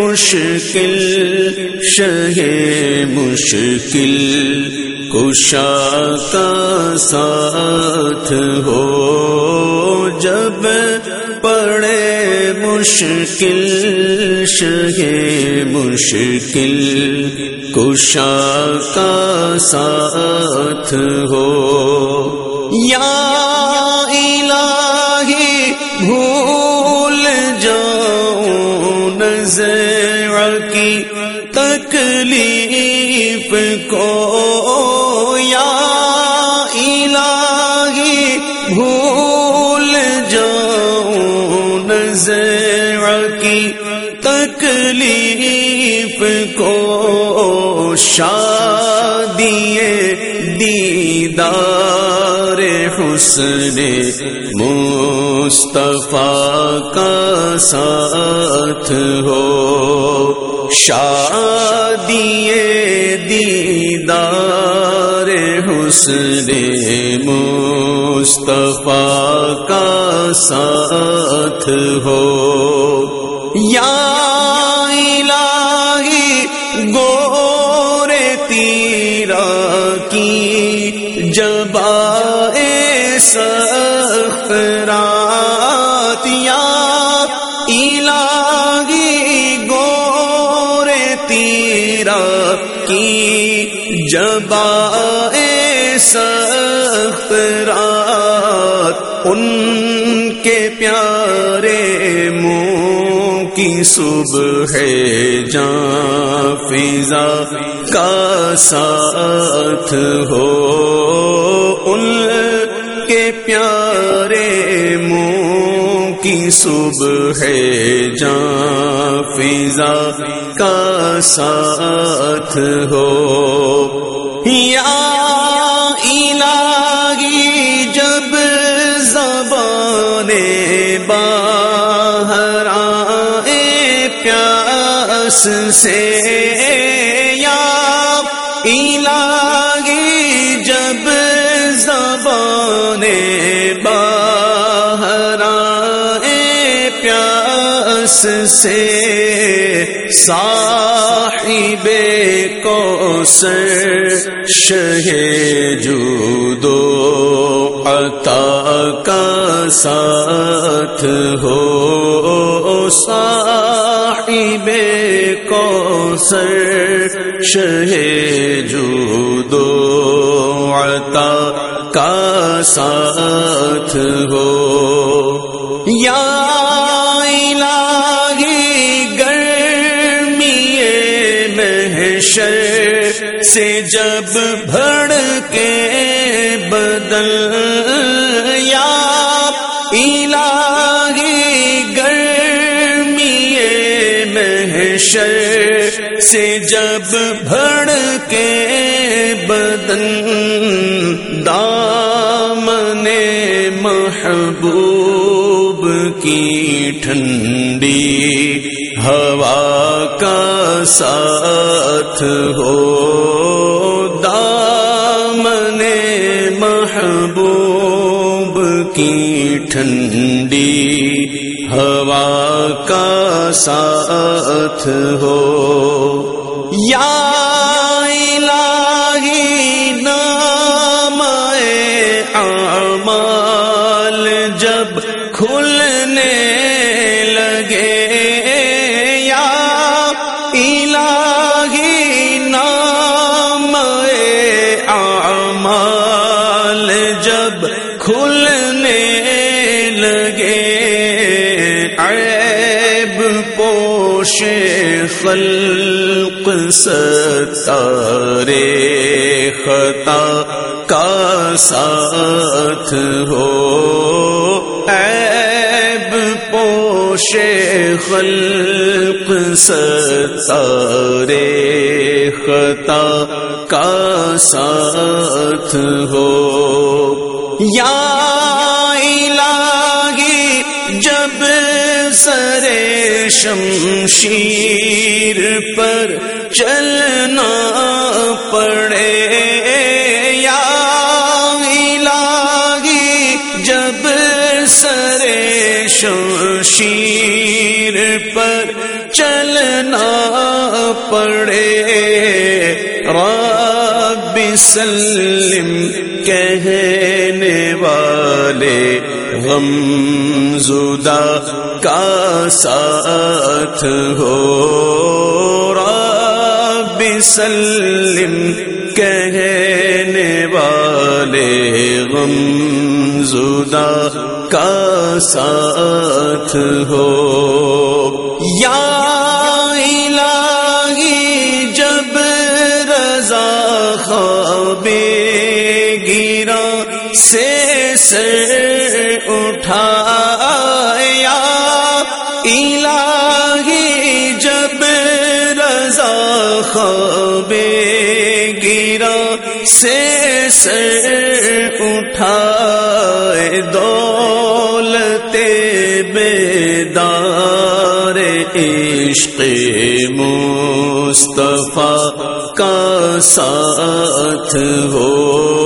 مشکل، شہ مشکل، کشا کا ساتھ ہو۔ جب پڑے مشکل، شہ مشکل، کشا کا ساتھ ہو۔ یا الہی بھول جاؤں نظر کی تکلیف کو یا الہی بھول جاؤں نظر کی تکلیف کو شادی دیدار حسن مصطفیٰ کا ساتھ ہو۔ شادی دیدار حسن مصطفیٰ کا ساتھ ہو۔ یا الہی گور تیرا کی جب سخرات یا الہی گور تیرا کی جب سخرات ان کے پیارے منہ کی صبح ہے جان فضا کا ساتھ ہو ان کے پیارے منہ کی صبح ہے جان فضا کا ساتھ ہو۔ یا الہی، جب زبان باہر آئے، پیاس سے پیاس سے صاحب کو سر شہ جودو عطا کا ساتھ ہو صاحب کو سر شہ جودو عطا کا ساتھ ہو یا سے جب بھڑ کے بدل یا الہی گرمی محشر سے جب بھڑ کے بدن دامن محبوب کی ٹھنڈی ہوا کا ساتھ ہو۔ دامن محبوب کی ٹھنڈی ہوا کا ساتھ ہو۔ یا الہی نام اعمال جب کھلنے جب کھلنے لگے، عیب پوش خلق ستارے خطا کا ساتھ ہو۔ عیب پوش پوش خلق ستارے خطا کا ساتھ ہو۔ یا الہی، جب سرے شمشیر پر چلنا پڑے، یا الہی، جب سرے شمشیر پر چلنا پڑے رب سلم کہنے والے غم زدہ کا ساتھ ہو۔ رب سلم کہنے والے غم زدہ کا ساتھ ہو۔ یا سے سر اٹھایا۔ الہی جب رضا خوابے گیرا سے سر اٹھائے دولت بیدار عشق مصطفیٰ کا ساتھ ہو۔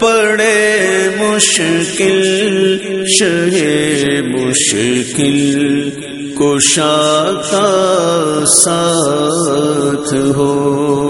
پڑے مشکل شہ مشکل کشا کا ساتھ ہو۔